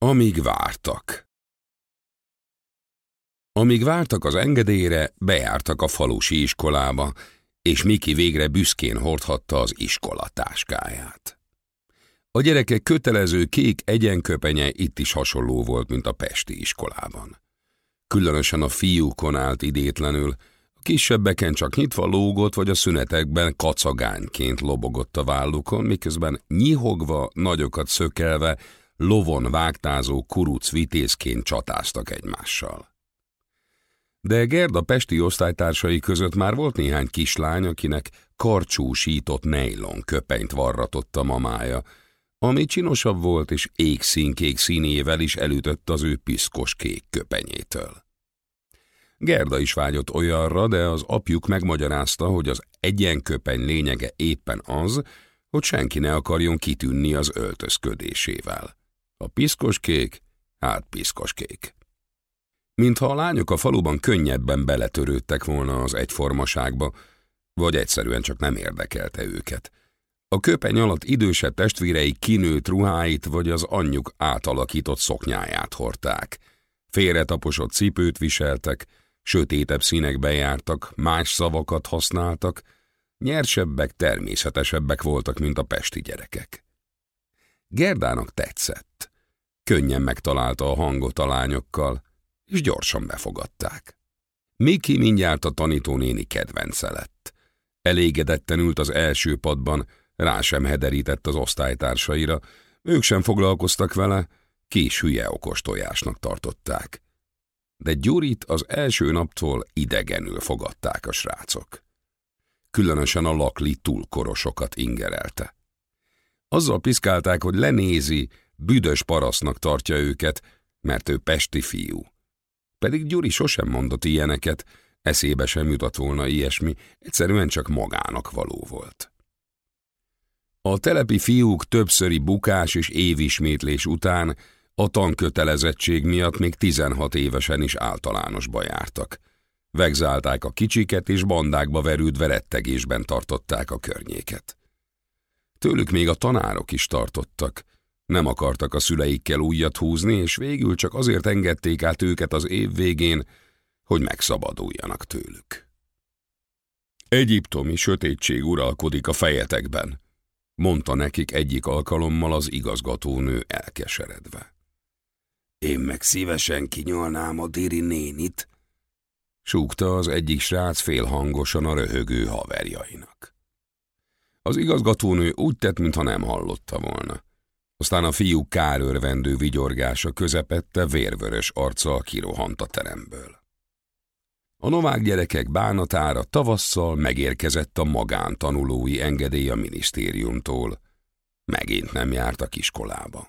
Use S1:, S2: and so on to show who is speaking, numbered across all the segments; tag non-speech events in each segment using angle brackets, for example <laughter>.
S1: Amíg vártak. Amíg vártak az engedélyre, bejártak a falusi iskolába, és Miki végre büszkén hordhatta az iskolatáskáját. A gyerekek kötelező kék egyenköpenye itt is hasonló volt, mint a pesti iskolában. Különösen a fiúkon állt idétlenül, a kisebbeken csak nyitva lógott, vagy a szünetekben kacagányként lobogott a vállukon, miközben nyihogva, nagyokat szökelve, lovon vágtázó kuruc vitézként csatáztak egymással. De Gerda pesti osztálytársai között már volt néhány kislány, akinek karcsúsított nejlon köpenyt varratott a mamája, ami csinosabb volt és égszínkék színével is elütött az ő piszkos kék köpenyétől. Gerda is vágyott olyanra, de az apjuk megmagyarázta, hogy az egyenköpeny lényege éppen az, hogy senki ne akarjon kitűnni az öltözködésével. A piszkos kék, hát piszkos kék. Mintha a lányok a faluban könnyebben beletörődtek volna az egyformaságba, vagy egyszerűen csak nem érdekelte őket. A köpeny alatt idősebb testvérei kinőtt ruháit vagy az anyjuk átalakított szoknyáját hordták. Félretaposott cipőt viseltek, sötétebb színekbe jártak, más szavakat használtak, nyersebbek, természetesebbek voltak, mint a pesti gyerekek. Gerdának tetszett. Könnyen megtalálta a hangot a lányokkal, és gyorsan befogadták. Miki mindjárt a tanítónéni kedvence lett. Elégedetten ült az első padban, rá sem hederített az osztálytársaira, ők sem foglalkoztak vele, kis hülye okos tojásnak tartották. De Gyurit az első naptól idegenül fogadták a srácok. Különösen a lakli túlkorosokat ingerelte. Azzal piszkálták, hogy lenézi, büdös parasznak tartja őket, mert ő pesti fiú. Pedig Gyuri sosem mondott ilyeneket, eszébe sem jutott volna ilyesmi, egyszerűen csak magának való volt. A telepi fiúk többszöri bukás és évismétlés után a tankötelezettség miatt még 16 évesen is általánosba jártak. Vegzálták a kicsiket, és bandákba verődve rettegésben tartották a környéket. Tőlük még a tanárok is tartottak. Nem akartak a szüleikkel újat húzni, és végül csak azért engedték át őket az év végén, hogy megszabaduljanak tőlük. Egyiptomi sötétség uralkodik a fejetekben, mondta nekik egyik alkalommal az igazgatónő elkeseredve. Én meg szívesen kinyolnám a Diri nénit, súgta az egyik srác félhangosan a röhögő haverjainak. Az igazgatónő úgy tett, mintha nem hallotta volna. Aztán a fiú kárörvendő vigyorgása közepette vérvörös arccal kirohant a teremből. A novák gyerekek bánatára tavasszal megérkezett a magántanulói engedély a minisztériumtól. Megint nem jártak iskolába.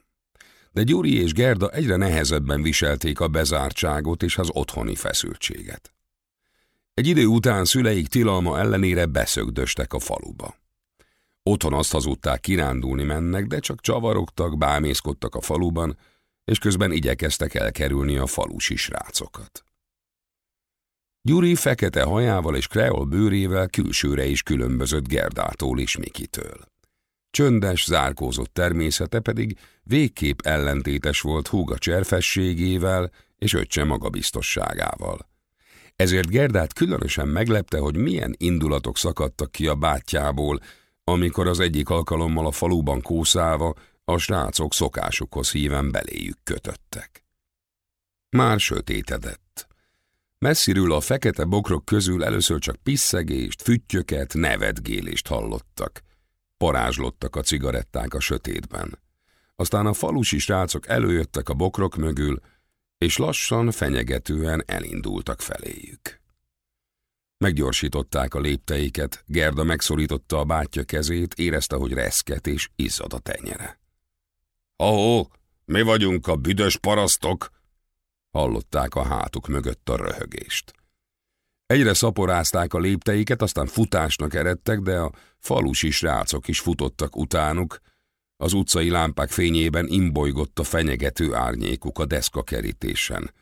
S1: De Gyuri és Gerda egyre nehezebben viselték a bezártságot és az otthoni feszültséget. Egy idő után szüleik tilalma ellenére beszögdöstek a faluba. Otthon azt hazudták, kirándulni mennek, de csak csavarogtak, bámészkodtak a faluban, és közben igyekeztek elkerülni a falusi srácokat. Gyuri fekete hajával és kreol bőrével külsőre is különbözött Gerdától és Mikitől. Csöndes, zárkózott természete pedig végképp ellentétes volt húga cserfességével és öccse magabiztosságával. Ezért Gerdát különösen meglepte, hogy milyen indulatok szakadtak ki a bátyjából, amikor az egyik alkalommal a faluban kószálva a srácok szokásukhoz híven beléjük kötöttek. Már sötétedett. Messziről a fekete bokrok közül először csak pisszegést, füttyöket, nevetgélést hallottak. Parázslottak a cigaretták a sötétben. Aztán a falusi srácok előjöttek a bokrok mögül, és lassan, fenyegetően elindultak feléjük. Meggyorsították a lépteiket, Gerda megszorította a bátyja kezét, érezte, hogy reszket és izzad a tenyere. Ahó, mi vagyunk a büdös parasztok? Hallották a hátuk mögött a röhögést. Egyre szaporázták a lépteiket, aztán futásnak eredtek, de a falusi srácok is futottak utánuk, az utcai lámpák fényében imbolygott a fenyegető árnyékuk a deszkakerítésen.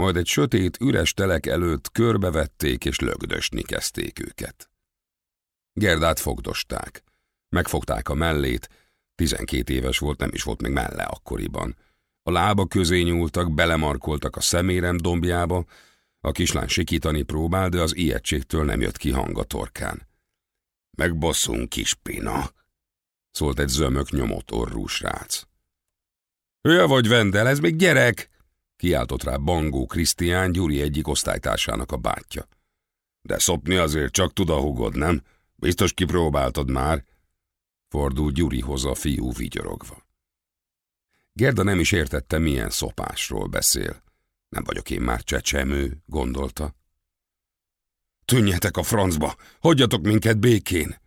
S1: Majd egy sötét, üres telek előtt körbevették és lögdösni kezdték őket. Gerdát fogdosták. Megfogták a mellét, tizenkét éves volt, nem is volt még melle akkoriban. A lába közé nyúltak, belemarkoltak a szemérem dombjába, a kislány sikítani próbál, de az ijegységtől nem jött ki hang a torkán. Megbosszunk, kis pina, szólt egy zömök nyomott orrú srác. Hülye vagy, Vendel, ez még gyerek! Kiáltott rá Bangó Krisztián, Gyuri egyik osztálytársának a bátyja. De szopni azért csak tud a hugod, nem? Biztos kipróbáltad már? Fordult Gyurihoz a fiú vigyorogva. Gerda nem is értette, milyen szopásról beszél. Nem vagyok én már csecsemő, gondolta. Tűnjetek a francba, hagyjatok minket békén!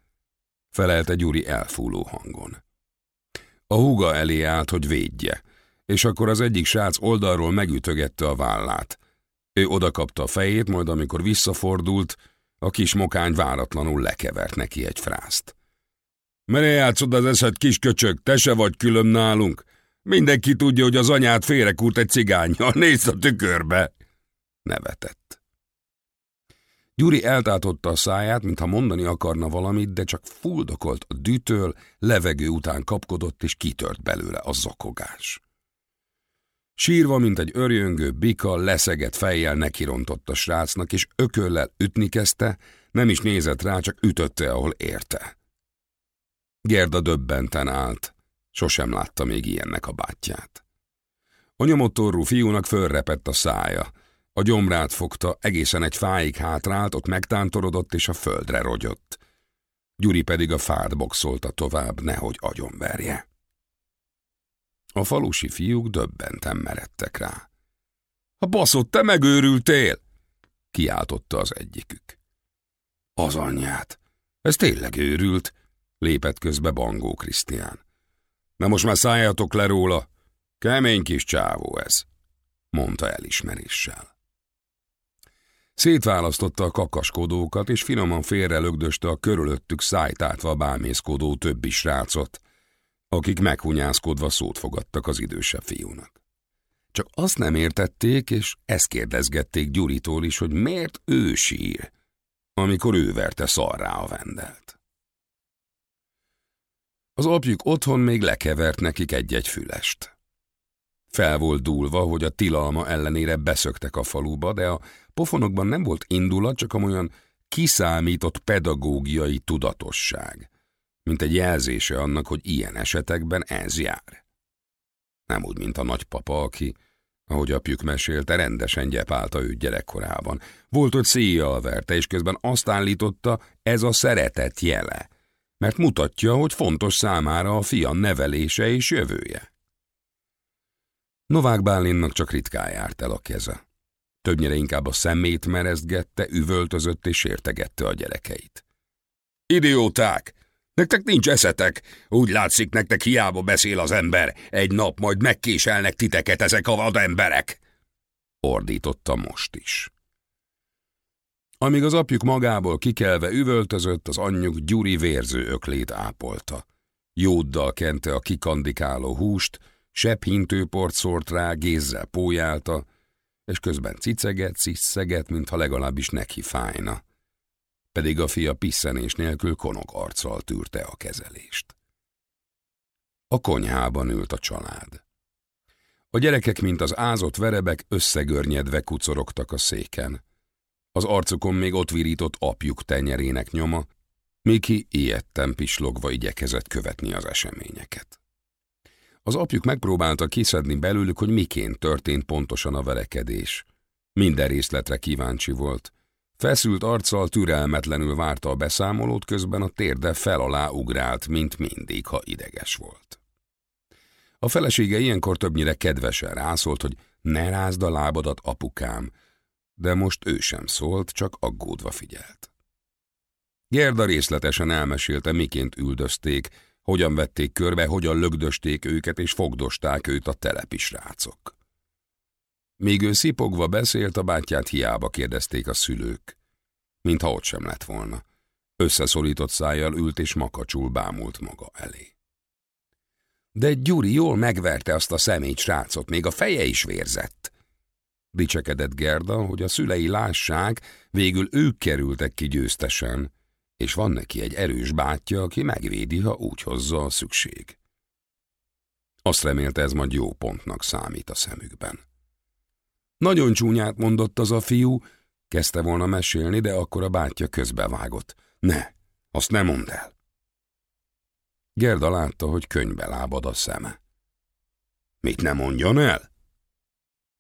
S1: felelte Gyuri elfúló hangon. A húga elé állt, hogy védje, és akkor az egyik srác oldalról megütögette a vállát. Ő odakapta a fejét, majd amikor visszafordult, a kis mokány váratlanul lekevert neki egy frászt. Mere játszod az eszed, kis köcsög, te se vagy külön nálunk. Mindenki tudja, hogy az anyát félrekúrt egy cigányjal, nézd a tükörbe! Nevetett. Gyuri eltátotta a száját, mintha mondani akarna valamit, de csak fuldokolt a dűtől, levegő után kapkodott, és kitört belőle a zokogás. Sírva, mint egy örjöngő bika, leszegett fejjel nekirontott a srácnak, és ököllel ütni kezdte, nem is nézett rá, csak ütötte, ahol érte. Gerda döbbenten állt, sosem látta még ilyennek a bátyját. A nyomottorú fiúnak fölrepett a szája, a gyomrát fogta, egészen egy fáig hátrált, ott megtántorodott és a földre rogyott. Gyuri pedig a fát boxolta tovább, nehogy agyonverje. A falusi fiúk döbbenten meredtek rá. A baszott, te megőrültél! kiáltotta az egyikük. Az anyját! Ez tényleg őrült, lépett közbe Bangó Krisztián. Na most már szálljatok le róla, kemény kis csávó ez, mondta elismeréssel. Szétválasztotta a kakaskodókat, és finoman félre lögdöste a körülöttük szájtátva bámészkodó többi srácot, akik meghunyászkodva szót fogadtak az idősebb fiúnak. Csak azt nem értették, és ezt kérdezgették Gyuritól is, hogy miért ő sír, amikor ő verte szarrá a vendelt. Az apjuk otthon még lekevert nekik egy-egy fülest. Fel volt dúlva, hogy a tilalma ellenére beszöktek a faluba, de a pofonokban nem volt indulat, csak amolyan kiszámított pedagógiai tudatosság, mint egy jelzése annak, hogy ilyen esetekben ez jár. Nem úgy, mint a nagypapa, aki, ahogy apjuk mesélte, rendesen gyepálta őt gyerekkorában. Volt, hogy széjjal verte, és közben azt állította, ez a szeretet jele, mert mutatja, hogy fontos számára a fia nevelése és jövője. Novák Bálinnak csak ritkán járt el a keze. Többnyire inkább a szemét merezgette, üvöltözött és értegette a gyerekeit. Idióták! Nektek nincs eszetek! Úgy látszik, nektek hiába beszél az ember. Egy nap majd megkéselnek titeket ezek a vademberek! Ordította most is. Amíg az apjuk magából kikelve üvöltözött, az anyjuk Gyuri vérző öklét ápolta. Jóddal kente a kikandikáló húst, Sepp hintőport szórt rá, gézzel pójálta, és közben ciceget, ciszeget, mintha legalábbis neki fájna. Pedig a fia pisszenés nélkül konok arccal tűrte a kezelést. A konyhában ült a család. A gyerekek, mint az ázott verebek, összegörnyedve kucorogtak a széken. Az arcukon még ott virított apjuk tenyerének nyoma, Miki ilyetten pislogva igyekezett követni az eseményeket. Az apjuk megpróbálta kiszedni belőlük, hogy miként történt pontosan a verekedés. Minden részletre kíváncsi volt. Feszült arccal türelmetlenül várta a beszámolót, közben a térde fel alá ugrált, mint mindig, ha ideges volt. A felesége ilyenkor többnyire kedvesen rászólt, hogy ne rázd a lábadat, apukám, de most ő sem szólt, csak aggódva figyelt. Gerda részletesen elmesélte, miként üldözték, hogyan vették körbe, hogyan lögdösték őket és fogdosták őt a telepi srácok. Míg ő szipogva beszélt, a bátyját hiába kérdezték a szülők. Mintha ott sem lett volna. Összeszorított szájjal ült és makacsul bámult maga elé. De Gyuri jól megverte azt a személy srácot, még a feje is vérzett. Dicsekedett Gerda, hogy a szülei lássák, végül ők kerültek ki győztesen, és van neki egy erős bátyja, aki megvédi, ha úgy hozza a szükség. Azt remélte, ez majd jó pontnak számít a szemükben. Nagyon csúnyát mondott az a fiú, kezdte volna mesélni, de akkor a bátyja közbevágott. Ne, azt nem mondd el. Gerda látta, hogy könyvbe lábad a szeme. Mit nem mondjon el?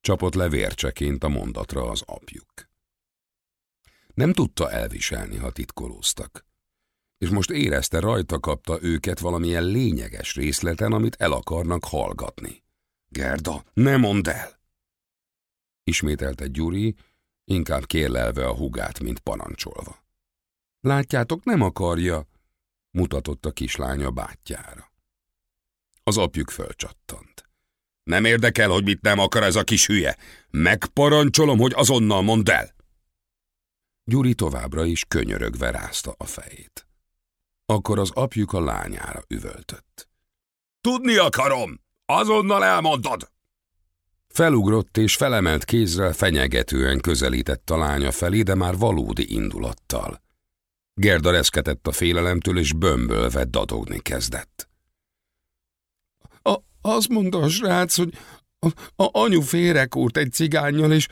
S1: Csapott le vércseként a mondatra az apjuk. Nem tudta elviselni, ha titkolóztak. És most érezte, rajta kapta őket valamilyen lényeges részleten, amit el akarnak hallgatni. Gerda, ne mondd el! Ismételte Gyuri, inkább kérlelve a hugát, mint parancsolva. Látjátok, nem akarja, mutatott a kislánya bátyjára. Az apjuk fölcsattant. Nem érdekel, hogy mit nem akar ez a kis hülye. Megparancsolom, hogy azonnal mondd el! Gyuri továbbra is könyörögve rázta a fejét. Akkor az apjuk a lányára üvöltött. Tudni akarom! Azonnal elmondod! Felugrott és felemelt kézrel fenyegetően közelített a lánya felé, de már valódi indulattal. Gerda reszketett a félelemtől, és bömbölve dadogni kezdett. A, azt mondta a srác, hogy a, a anyu félrekúrt egy cigányjal, és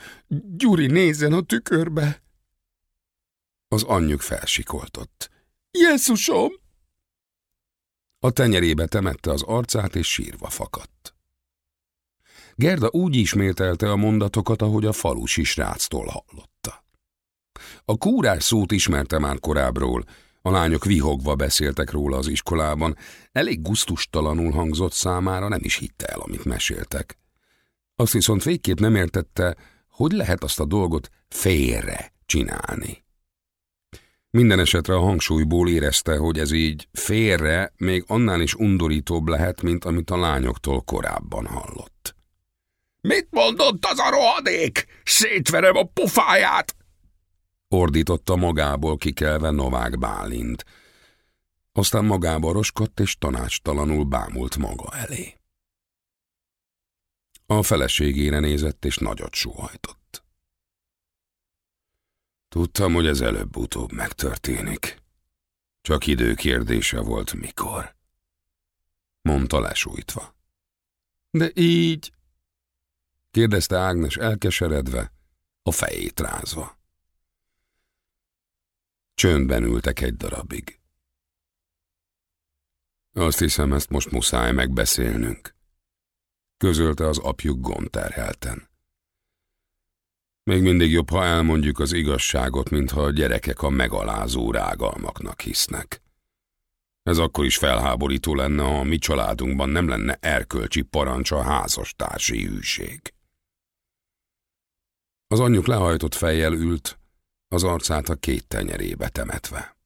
S1: Gyuri nézzen a tükörbe. Az anyjuk felsikoltott. Jézusom! A tenyerébe temette az arcát, és sírva fakadt. Gerda úgy ismételte a mondatokat, ahogy a falusi sráctól hallotta. A kúrás szót ismerte már korábbról, a lányok vihogva beszéltek róla az iskolában, elég guztustalanul hangzott számára, nem is hitte el, amit meséltek. Azt viszont végképp nem értette, hogy lehet azt a dolgot félre csinálni. Minden esetre a hangsúlyból érezte, hogy ez így félre még annál is undorítóbb lehet, mint amit a lányoktól korábban hallott. Mit mondott az a rohadék? Szétverem a pofáját! Ordította magából kikelve Novák Bálint. Aztán magába roskott és tanácstalanul bámult maga elé. A feleségére nézett és nagyot sóhajtott. Tudtam, hogy ez előbb-utóbb megtörténik. Csak idő kérdése volt mikor. Mondta lesújtva. De így, kérdezte Ágnes elkeseredve, a fejét rázva. Csöndben ültek egy darabig. Azt hiszem, ezt most muszáj megbeszélnünk, közölte az apjuk gondterhelten. Még mindig jobb, ha elmondjuk az igazságot, mintha a gyerekek a megalázó rágalmaknak hisznek. Ez akkor is felháborító lenne, ha a mi családunkban nem lenne erkölcsi parancs a házastársi hűség. Az anyjuk lehajtott fejjel ült, az arcát a két tenyerébe temetve.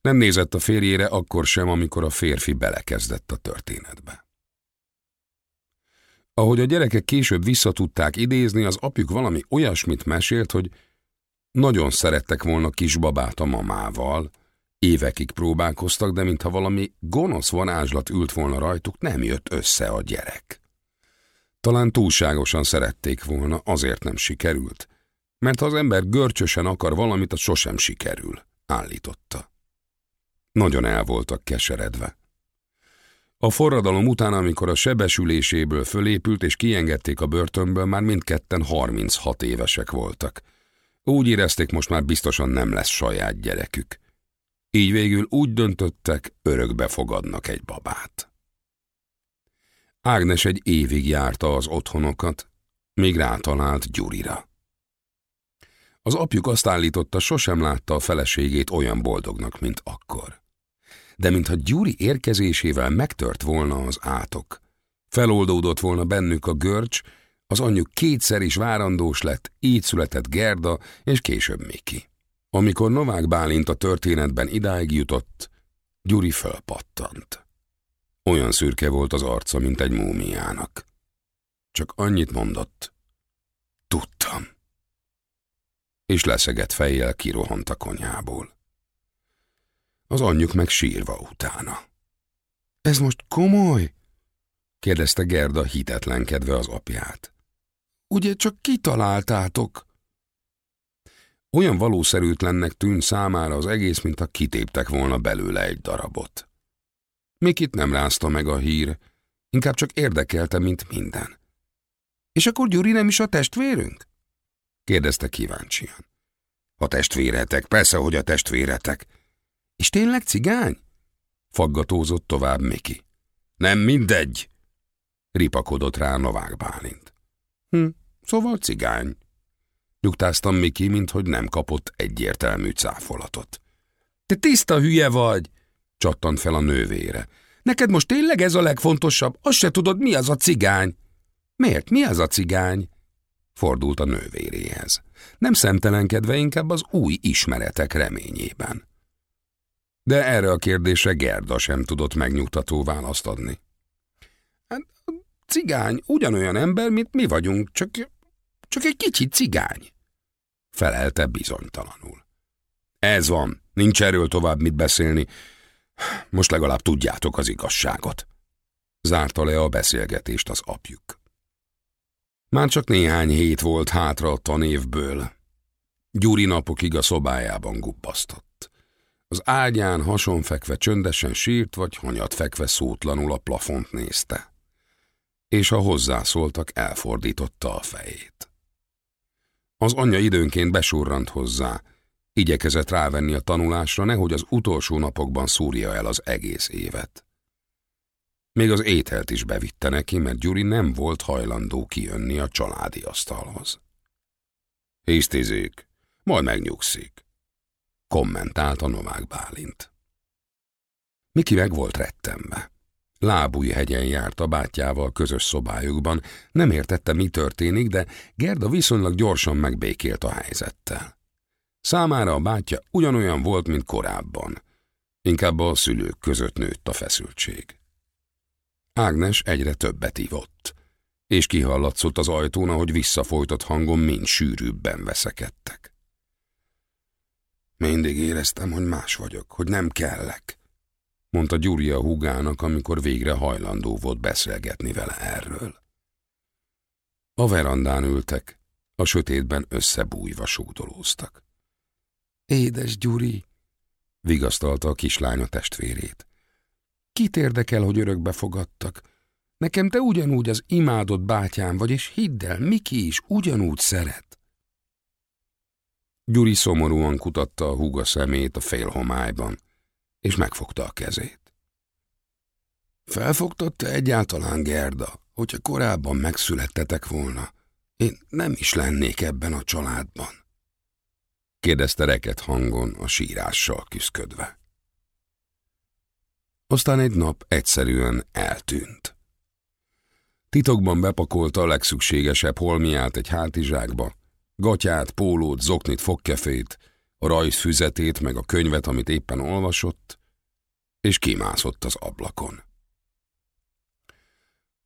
S1: Nem nézett a férjére akkor sem, amikor a férfi belekezdett a történetbe. Ahogy a gyerekek később visszatudták idézni, az apjuk valami olyasmit mesélt, hogy nagyon szerettek volna kisbabát a mamával, évekig próbálkoztak, de mintha valami gonosz varázslat ült volna rajtuk, nem jött össze a gyerek. Talán túlságosan szerették volna, azért nem sikerült, mert ha az ember görcsösen akar valamit, az sosem sikerül, állította. Nagyon el voltak keseredve. A forradalom után, amikor a sebesüléséből fölépült és kiengedték a börtönből, már mindketten 36 évesek voltak. Úgy érezték, most már biztosan nem lesz saját gyerekük. Így végül úgy döntöttek, örökbe fogadnak egy babát. Ágnes egy évig járta az otthonokat, míg rátalált Gyurira. Az apjuk azt állította, sosem látta a feleségét olyan boldognak, mint akkor de mintha Gyuri érkezésével megtört volna az átok. Feloldódott volna bennük a görcs, az anyjuk kétszer is várandós lett, így született Gerda, és később Miki. Amikor Novák Bálint a történetben idáig jutott, Gyuri fölpattant. Olyan szürke volt az arca, mint egy múmiának. Csak annyit mondott. Tudtam. És leszegett fejjel kirohant a konyhából az anyjuk meg sírva utána. Ez most komoly? kérdezte Gerda hitetlenkedve az apját. Ugye csak kitaláltátok? Olyan valószerűtlennek tűnt számára az egész, mintha kitéptek volna belőle egy darabot. Mikit nem rázta meg a hír, Inkább csak érdekelte, mint minden. És akkor Gyuri nem is a testvérünk? kérdezte kíváncsian. A testvéretek, persze, hogy a testvéretek. És tényleg cigány? Faggatózott tovább Miki. Nem mindegy, ripakodott rá Novák Bálint. Hm, szóval cigány. Nyugtáztam Miki, minthogy nem kapott egyértelmű cáfolatot. Te tiszta hülye vagy, csattant fel a nővére. Neked most tényleg ez a legfontosabb? Azt se tudod, mi az a cigány? Miért? Mi az a cigány? Fordult a nővéréhez. Nem szemtelenkedve, inkább az új ismeretek reményében. De erre a kérdésre Gerda sem tudott megnyugtató választ adni. Hát, cigány ugyanolyan ember, mint mi vagyunk, csak, csak egy kicsit cigány. Felelte bizonytalanul. Ez van, nincs erről tovább mit beszélni. Most legalább tudjátok az igazságot. Zárta le a beszélgetést az apjuk. Már csak néhány hét volt hátra a tanévből. Gyuri napokig a szobájában gubbasztott. Az ágyán hasonfekve csöndesen sírt, vagy hanyat fekve szótlanul a plafont nézte. És ha hozzászóltak, elfordította a fejét. Az anyja időnként besurrant hozzá, igyekezett rávenni a tanulásra, nehogy az utolsó napokban szúrja el az egész évet. Még az ételt is bevitte neki, mert Gyuri nem volt hajlandó kijönni a családi asztalhoz. Hisztizik, majd megnyugszik, kommentálta Novák Bálint. Miki meg volt rettenve. hegyen járt a bátyjával közös szobájukban, nem értette, mi történik, de Gerda viszonylag gyorsan megbékélt a helyzettel. Számára a bátyja ugyanolyan volt, mint korábban. Inkább a szülők között nőtt a feszültség. Ágnes egyre többet ivott, és kihallatszott az ajtón, ahogy visszafolytott hangon mind sűrűbben veszekedtek. Mindig éreztem, hogy más vagyok, hogy nem kellek, mondta Gyuri a húgának, amikor végre hajlandó volt beszélgetni vele erről. A verandán ültek, a sötétben összebújva súdolóztak. Édes Gyuri, vigasztalta a kislánya testvérét. Kit érdekel, hogy örökbe fogadtak? Nekem te ugyanúgy az imádott bátyám vagy, és hidd el, Miki is ugyanúgy szeret. Gyuri szomorúan kutatta a húga szemét a félhomályban, és megfogta a kezét. Felfogtatta egyáltalán Gerda, hogyha korábban megszülettetek volna, én nem is lennék ebben a családban? Kérdezte reket hangon a sírással küszködve. Aztán egy nap egyszerűen eltűnt. Titokban bepakolta a legszükségesebb holmiát egy hátizsákba, gatyát, pólót, zoknit, fogkefét, a rajzfüzetét meg a könyvet, amit éppen olvasott, és kimászott az ablakon.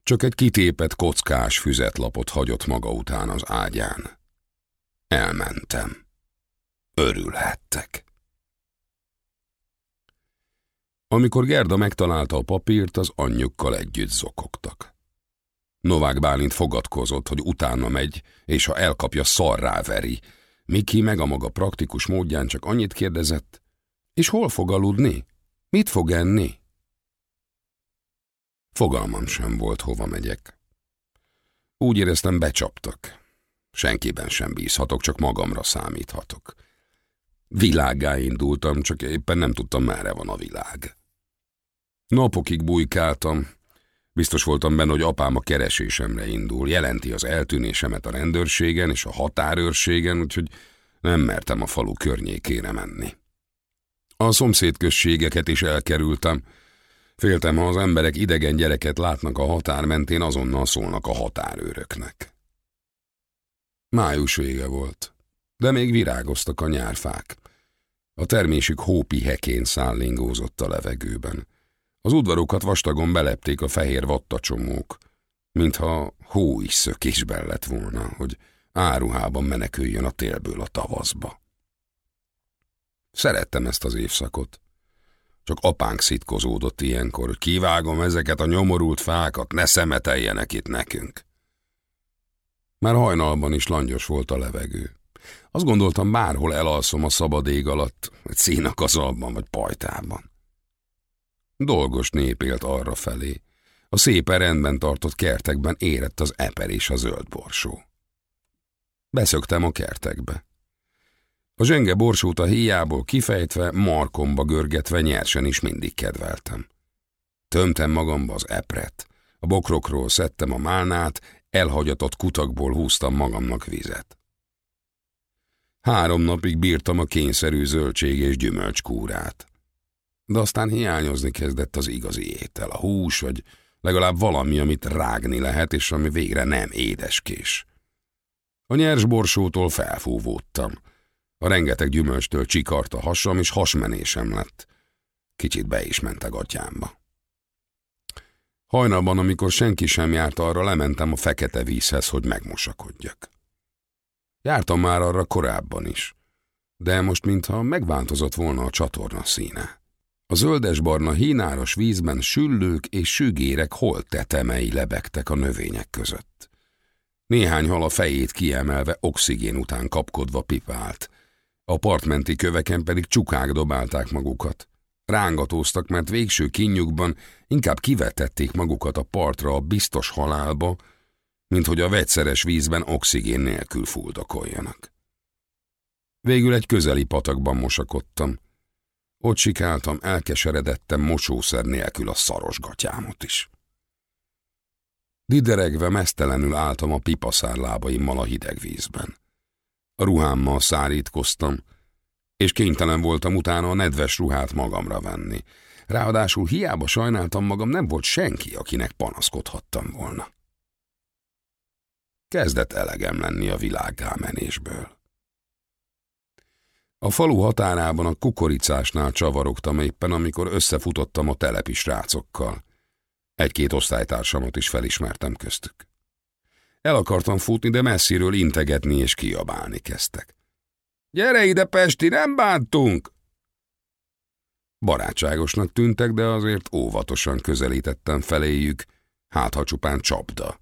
S1: Csak egy kitépet kockás füzetlapot hagyott maga után az ágyán. Elmentem. Örülhettek. Amikor Gerda megtalálta a papírt, az anyjukkal együtt zokogtak. Novák Bálint fogadkozott, hogy utána megy, és ha elkapja, szarrá veri. Miki meg a maga praktikus módján csak annyit kérdezett, és hol fog aludni? Mit fog enni? Fogalmam sem volt, hova megyek. Úgy éreztem, becsaptak. Senkiben sem bízhatok, csak magamra számíthatok. Világá indultam, csak éppen nem tudtam, merre van a világ. Napokig bujkáltam. Biztos voltam benne, hogy apám a keresésemre indul. Jelenti az eltűnésemet a rendőrségen és a határőrségen, úgyhogy nem mertem a falu környékére menni. A szomszédközségeket is elkerültem. Féltem, ha az emberek idegen gyereket látnak a határ mentén, azonnal szólnak a határőröknek. Május vége volt, de még virágoztak a nyárfák. A termésük hópi hekén szállingózott a levegőben. Az udvarokat vastagon belepték a fehér vattacsomók, mintha hó is szökésben lett volna, hogy áruhában meneküljön a télből a tavaszba. Szerettem ezt az évszakot. Csak apánk szitkozódott ilyenkor, kivágom ezeket a nyomorult fákat, ne szemeteljenek itt nekünk. Már hajnalban is langyos volt a levegő. Azt gondoltam, bárhol elalszom a szabad ég alatt, egy színakazalban vagy pajtában. Dolgos nép élt arra felé. A szépen rendben tartott kertekben érett az eper és a zöld borsó. Beszöktem a kertekbe. A zsenge borsót a híjából kifejtve, markomba görgetve nyersen is mindig kedveltem. Tömtem magamba az epret, a bokrokról szedtem a málnát, elhagyatott kutakból húztam magamnak vizet. Három napig bírtam a kényszerű zöldség és gyümölcskúrát. De aztán hiányozni kezdett az igazi étel, a hús, vagy legalább valami, amit rágni lehet, és ami végre nem édeskés. A nyers borsótól felfúvódtam. A rengeteg gyümölcstől csikart a hasam, és hasmenésem lett. Kicsit be is ment a gatyámba. Hajnalban, amikor senki sem járt arra, lementem a fekete vízhez, hogy megmosakodjak. Jártam már arra korábban is, de most mintha megváltozott volna a csatorna színe. A zöldes-barna hínáros vízben süllők és sügérek holt tetemei lebegtek a növények között. Néhány hal a fejét kiemelve oxigén után kapkodva pipált. A partmenti köveken pedig csukák dobálták magukat. Rángatóztak, mert végső kinyugban inkább kivetették magukat a partra a biztos halálba, mint hogy a vegyszeres vízben oxigén nélkül fuldokoljanak. Végül egy közeli patakban mosakodtam. Ott sikáltam, elkeseredettem mosószer nélkül a szaros gatyámot is. Dideregve mesztelenül álltam a pipaszár lábaimmal a hideg vízben. A ruhámmal szárítkoztam, és kénytelen voltam utána a nedves ruhát magamra venni. Ráadásul hiába sajnáltam magam, nem volt senki, akinek panaszkodhattam volna. Kezdett elegem lenni a világgá menésből. A falu határában a kukoricásnál csavarogtam éppen, amikor összefutottam a telepi srácokkal. Egy-két osztálytársamat is felismertem köztük. El akartam futni, de messziről integetni és kiabálni kezdtek. Gyere ide, Pesti, nem bántunk! Barátságosnak tűntek, de azért óvatosan közelítettem feléjük, hát ha csupán csapda.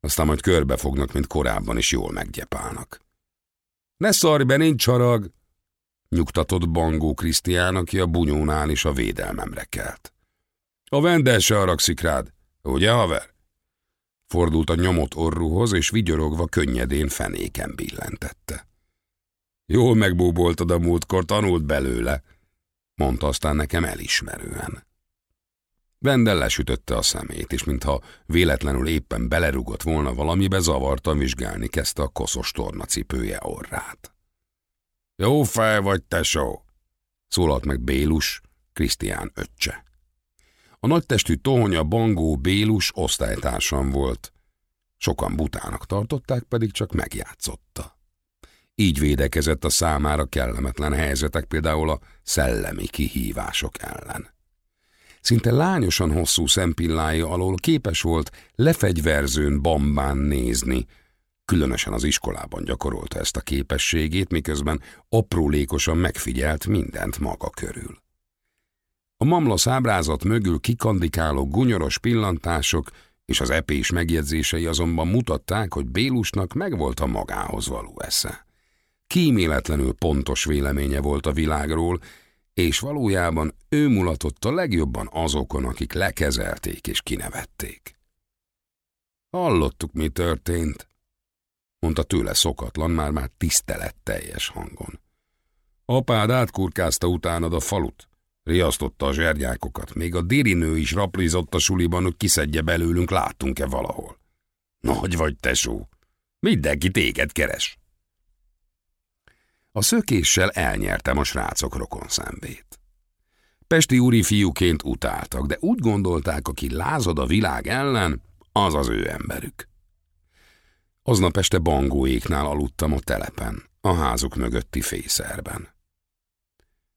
S1: Aztán majd körbefognak, mint korábban is jól meggyepálnak. Ne szarj be, nincs harag! Nyugtatott Bangó Krisztián, aki a bunyónál is a védelmemre kelt. A vendel se haragszik rád, ugye, haver? Fordult a nyomott orruhoz, és vigyorogva könnyedén fenéken billentette. Jól megbúboltad a múltkor, tanult belőle, mondta aztán nekem elismerően. Vendel lesütötte a szemét, és mintha véletlenül éppen belerugott volna valamibe, zavartan vizsgálni kezdte a koszos tornacipője orrát. Jó fej vagy, tesó! szólalt meg Bélus, Krisztián öccse. A nagytestű tohonya Bangó Bélus osztálytársam volt. Sokan butának tartották, pedig csak megjátszotta. Így védekezett a számára kellemetlen helyzetek, például a szellemi kihívások ellen. Szinte lányosan hosszú szempillája alól képes volt lefegyverzőn bambán nézni, különösen az iskolában gyakorolta ezt a képességét, miközben aprólékosan megfigyelt mindent maga körül. A mamlasz ábrázat mögül kikandikáló gunyoros pillantások és az epés megjegyzései azonban mutatták, hogy Bélusnak megvolt a magához való esze. Kíméletlenül pontos véleménye volt a világról, és valójában ő mulatott a legjobban azokon, akik lekezelték és kinevették. Hallottuk, mi történt, mondta tőle szokatlan, már-már tiszteletteljes hangon. Apád átkurkázta utánad a falut, riasztotta a zsergyákokat, még a dirinő is raplizott a suliban, hogy kiszedje belőlünk, láttunk-e valahol. Nagy vagy, tesó, mindenki téged keres. A szökéssel elnyertem a srácok rokon szembét. Pesti úri fiúként utáltak, de úgy gondolták, aki lázad a világ ellen, az az ő emberük. Aznap este bangóéknál aludtam a telepen, a házuk mögötti fészerben.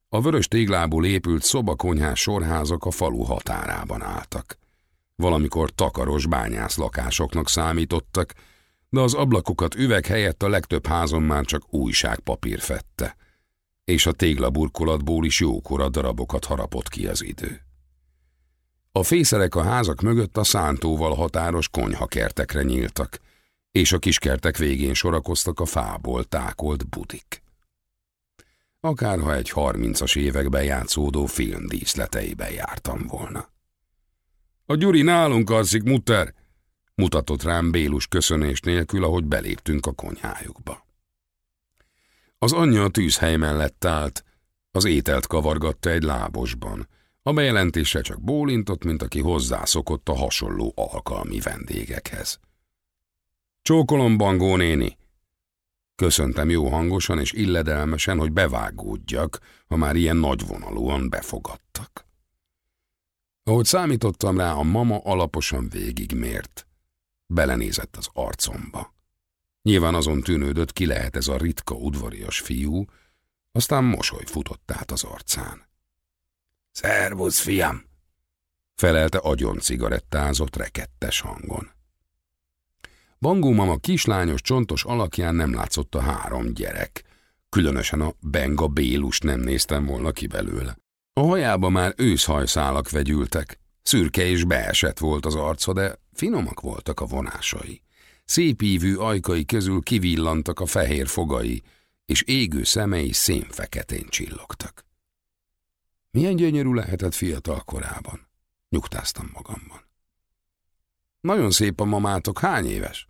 S1: A vörös téglából épült szobakonyhás sorházak a falu határában álltak. Valamikor takaros bányász lakásoknak számítottak, de az ablakokat üveg helyett a legtöbb házon már csak újságpapír fette, és a téglaburkolatból is jókora darabokat harapott ki az idő. A fészerek a házak mögött a szántóval határos konyhakertekre nyíltak, és a kiskertek végén sorakoztak a fából tákolt budik. Akárha egy harmincas években játszódó film díszleteiben jártam volna. A Gyuri nálunk alszik, mutter! Mutatott rám Bélus köszönés nélkül, ahogy beléptünk a konyhájukba. Az anyja a tűzhely mellett állt, az ételt kavargatta egy lábosban, a bejelentése csak bólintott, mint aki hozzászokott a hasonló alkalmi vendégekhez. Csókolom, Bangó néni! Köszöntem jó hangosan és illedelmesen, hogy bevágódjak, ha már ilyen nagyvonalúan befogadtak. Ahogy számítottam rá, a mama alaposan végigmért. Belenézett az arcomba. Nyilván azon tűnődött, ki lehet ez a ritka udvarias fiú, aztán mosoly futott át az arcán. Szervusz, fiam! felelte agyon cigarettázott rekettes hangon. Bangó mama kislányos, csontos alakján nem látszott a három gyerek. Különösen a Benga Bélus nem néztem volna ki belőle. A hajába már őszhajszálak vegyültek. Szürke és beesett volt az arca, de finomak voltak a vonásai. Szépívű ajkai közül kivillantak a fehér fogai, és égő szemei szénfeketén csillogtak. Milyen gyönyörű lehetett fiatal korában, nyugtáztam magamban. Nagyon szép a mamátok, hány éves?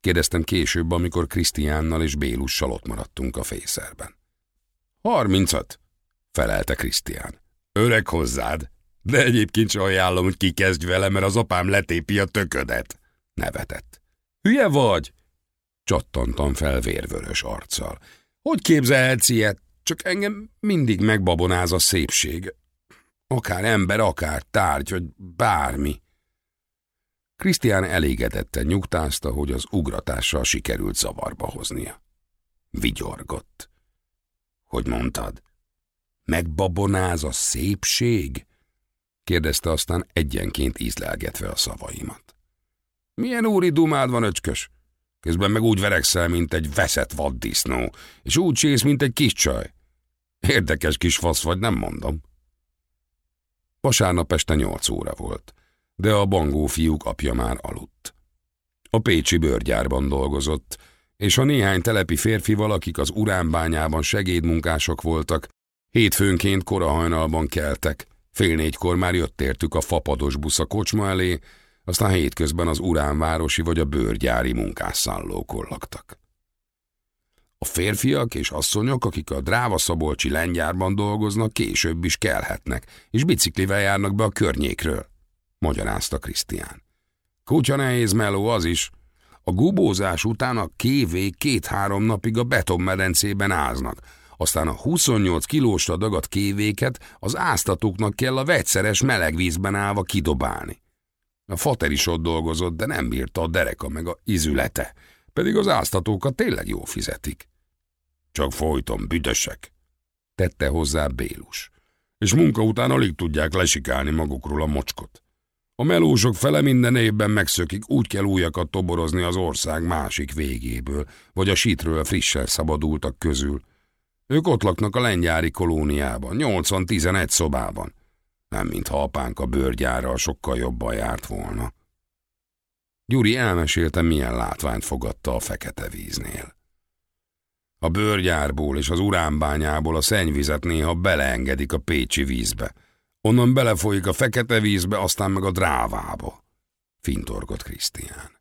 S1: Kérdeztem később, amikor Krisztiánnal és Bélussal ott maradtunk a fészerben. Harmincat, felelte Krisztián. Öreg hozzád, de egyébként sem ajánlom, hogy kikezdj vele, mert az apám letépi a töködet, nevetett. Hülye vagy? Csattantam fel vérvörös arccal. Hogy képzelhetsz ilyet? Csak engem mindig megbabonáz a szépség. Akár ember, akár tárgy, vagy bármi. Krisztián elégedetten nyugtázta, hogy az ugratással sikerült zavarba hoznia. Vigyorgott. Hogy mondtad? Megbabonáz a szépség? Kérdezte aztán egyenként ízlelgetve a szavaimat. Milyen úri dumád van, öcskös? Közben meg úgy verekszel, mint egy veszett vaddisznó, és úgy sész, mint egy kis csaj. Érdekes kis fasz vagy, nem mondom. Vasárnap este nyolc óra volt, de a bangó fiúk apja már aludt. A pécsi bőrgyárban dolgozott, és a néhány telepi férfival, akik az uránbányában segédmunkások voltak, hétfőnként korahajnalban keltek, fél négykor már jött értük a fapados busz a kocsma elé, aztán hétközben az uránvárosi vagy a bőrgyári munkásszállókon laktak. A férfiak és asszonyok, akik a Dráva-Szabolcsi lengyárban dolgoznak, később is kelhetnek, és biciklivel járnak be a környékről, magyarázta Krisztián. Kutya nehéz meló az is. A gubózás után a kévé két-három napig a betonmedencében áznak, aztán a 28 kilósra dagadt kévéket az áztatóknak kell a vegyszeres melegvízben állva kidobálni. A fater is ott dolgozott, de nem bírta a dereka meg a izülete, pedig az áztatókat tényleg jó fizetik. Csak folyton büdösek, tette hozzá Bélus, és munka után alig tudják lesikálni magukról a mocskot. A melósok fele minden évben megszökik, úgy kell újakat toborozni az ország másik végéből, vagy a sítről frissen szabadultak közül. Ők ott laknak a lengyári kolóniában, 80-11 szobában. Nem mintha apánk a bőrgyárral sokkal jobban járt volna. Gyuri elmesélte, milyen látványt fogadta a fekete víznél. A bőrgyárból és az uránbányából a szennyvizet néha beleengedik a pécsi vízbe. Onnan belefolyik a fekete vízbe, aztán meg a drávába. Fintorgott Krisztián.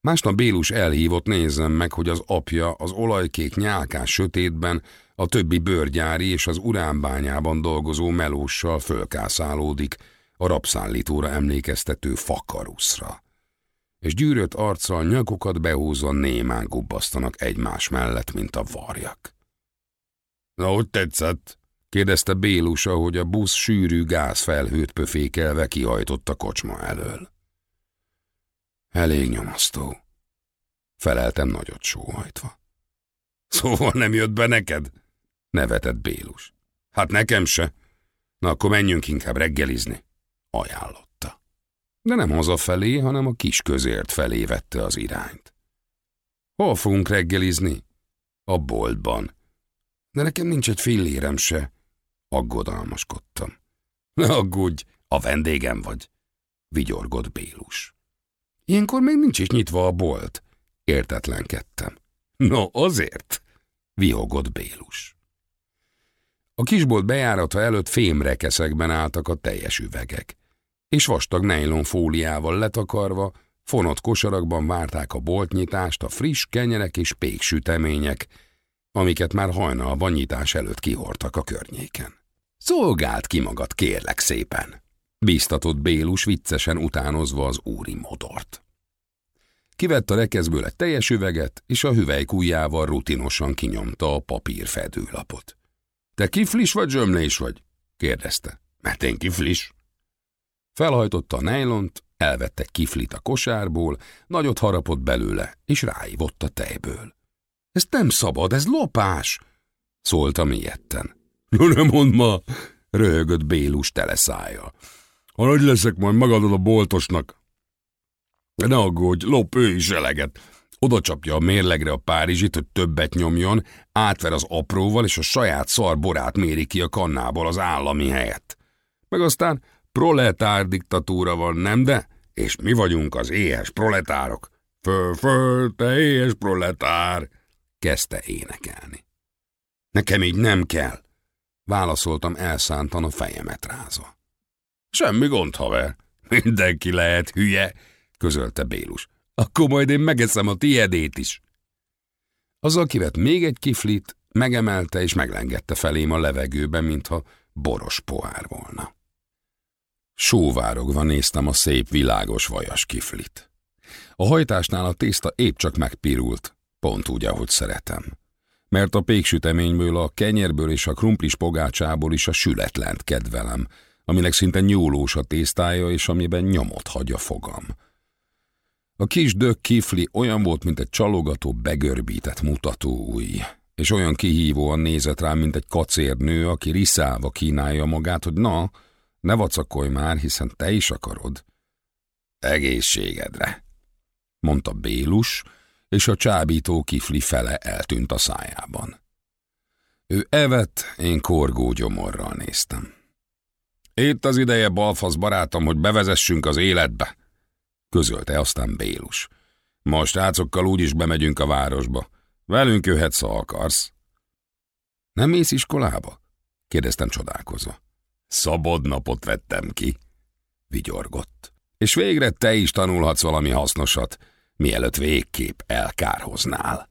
S1: Másnap Bélus elhívott nézzem meg, hogy az apja az olajkék nyálkás sötétben a többi bőrgyári és az uránbányában dolgozó melóssal fölkászálódik a rabszállítóra emlékeztető fakaruszra és gyűrött arccal nyakukat behúzva némán gubbasztanak egymás mellett, mint a varjak. Na, hogy tetszett? kérdezte Bélus, ahogy a busz sűrű gázfelhőt pöfékelve kihajtott a kocsma elől. Elég nyomasztó. Feleltem nagyot sóhajtva. Szóval nem jött be neked? Nevetett Bélus. Hát nekem se. Na akkor menjünk inkább reggelizni. Ajánlott de nem hazafelé, hanem a kis közért felé vette az irányt. Hol fogunk reggelizni? A boltban. De nekem nincs egy fillérem se. Aggodalmaskodtam. Ne <laughs> aggódj, a vendégem vagy, vigyorgott Bélus. Ilyenkor még nincs is nyitva a bolt, értetlenkedtem. No, azért, vihogott Bélus. A kisbolt bejárata előtt fémrekeszekben álltak a teljes üvegek. és vastag nejlon fóliával letakarva, fonott kosarakban várták a boltnyitást a friss kenyerek és péksütemények, amiket már hajnalban nyitás előtt kihortak a környéken. Szolgált ki magad, kérlek szépen, bíztatott Bélus viccesen utánozva az úri modort. Kivett a rekezből egy teljes üveget, és a hüvelykújjával rutinosan kinyomta a papír fedőlapot. Te kiflis vagy zsömlés vagy? kérdezte. Mert én kiflis. Felhajtotta a nejlont, elvette kiflit a kosárból, nagyot harapott belőle, és ráívott a tejből. Ez nem szabad, ez lopás! szólta ilyetten. No nem mondd ma, röhögött Bélus teleszája. Ha nagy leszek, majd megadod a boltosnak. Ne aggódj, lop ő is eleget. Oda csapja a mérlegre a Párizsit, hogy többet nyomjon, átver az apróval, és a saját szar borát méri ki a kannából az állami helyet. Meg aztán proletár diktatúra van, nem de? És mi vagyunk az éhes proletárok. Föl, föl, te éhes proletár! Kezdte énekelni. Nekem így nem kell, válaszoltam elszántan a fejemet rázva. Semmi gond, haver. Mindenki lehet hülye, közölte Bélus. Akkor majd én megeszem a tiedét is. Azzal kivett még egy kiflit, megemelte és meglengette felém a levegőbe, mintha boros pohár volna. Sóvárogva néztem a szép, világos vajas kiflit. A hajtásnál a tészta épp csak megpirult, pont úgy, ahogy szeretem. Mert a péksüteményből, a kenyerből és a krumplis pogácsából is a sületlent kedvelem, aminek szinte nyúlós a tésztája, és amiben nyomot hagy a fogam. A kis dög kifli olyan volt, mint egy csalogató, begörbített mutatóúj, és olyan kihívóan nézett rám, mint egy kacérnő, aki riszálva kínálja magát, hogy na, ne vacakolj már, hiszen te is akarod. Egészségedre, mondta Bélus, és a csábító kifli fele eltűnt a szájában. Ő evett, én korgó gyomorral néztem. Itt az ideje, balfasz barátom, hogy bevezessünk az életbe, közölte aztán Bélus. Most rácokkal úgyis bemegyünk a városba. Velünk jöhetsz, ha akarsz. Nem mész iskolába? kérdeztem csodálkozva. Szabad napot vettem ki, vigyorgott. És végre te is tanulhatsz valami hasznosat, mielőtt végképp elkárhoznál.